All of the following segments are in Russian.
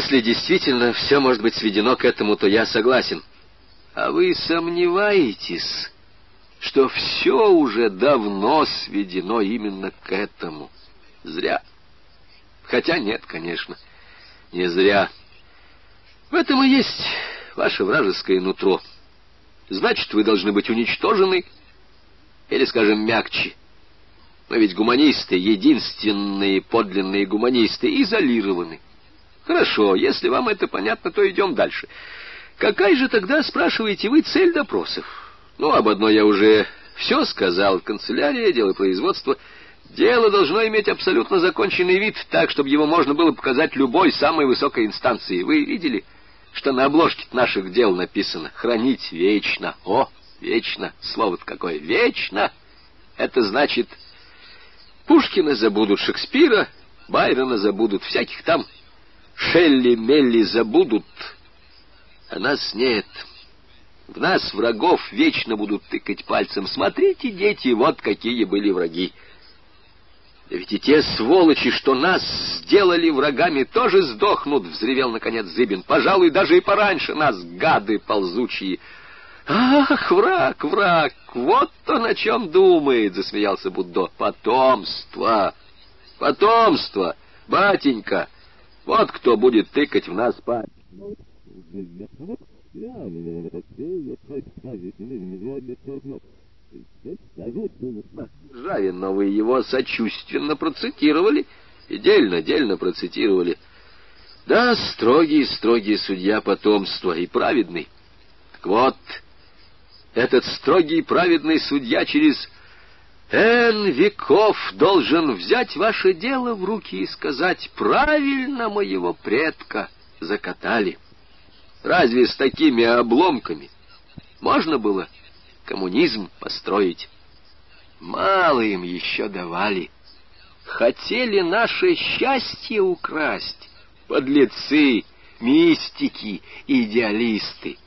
Если действительно все может быть сведено к этому, то я согласен. А вы сомневаетесь, что все уже давно сведено именно к этому? Зря. Хотя нет, конечно, не зря. В этом и есть ваше вражеское нутро. Значит, вы должны быть уничтожены, или, скажем, мягче. Мы ведь гуманисты, единственные подлинные гуманисты, изолированы. Хорошо, если вам это понятно, то идем дальше. Какая же тогда, спрашиваете вы, цель допросов? Ну, об одной я уже все сказал. Канцелярия, дело производства. Дело должно иметь абсолютно законченный вид, так, чтобы его можно было показать любой самой высокой инстанции. Вы видели, что на обложке наших дел написано «Хранить вечно». О, вечно! Слово-то какое! Вечно! Это значит, Пушкина забудут, Шекспира, Байрона забудут, всяких там Шелли-Мелли забудут, а нас нет. В нас врагов вечно будут тыкать пальцем. Смотрите, дети, вот какие были враги. Да ведь и те сволочи, что нас сделали врагами, тоже сдохнут, — взревел, наконец, Зыбин. Пожалуй, даже и пораньше нас, гады ползучие. Ах, враг, враг, вот он о чем думает, — засмеялся Буддо. Потомство, потомство, батенька, вот кто будет тыкать в нас пальцем. Жавин, но вы его сочувственно процитировали, и дельно-дельно процитировали. Да, строгий, строгий судья потомства и праведный. Так вот, этот строгий праведный судья через Эн веков должен взять ваше дело в руки и сказать, правильно моего предка закатали. Разве с такими обломками можно было коммунизм построить? Мало им еще давали. Хотели наше счастье украсть. Подлецы, мистики, идеалисты.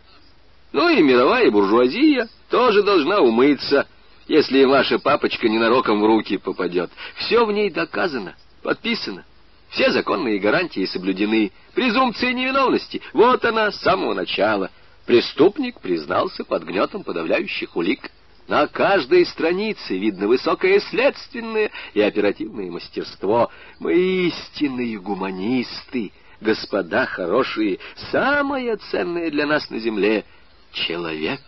Ну и мировая буржуазия тоже должна умыться если ваша папочка ненароком в руки попадет. Все в ней доказано, подписано. Все законные гарантии соблюдены. Презумпция невиновности. Вот она с самого начала. Преступник признался под гнетом подавляющих улик. На каждой странице видно высокое следственное и оперативное мастерство. Мы истинные гуманисты, господа хорошие. Самое ценное для нас на земле — человек.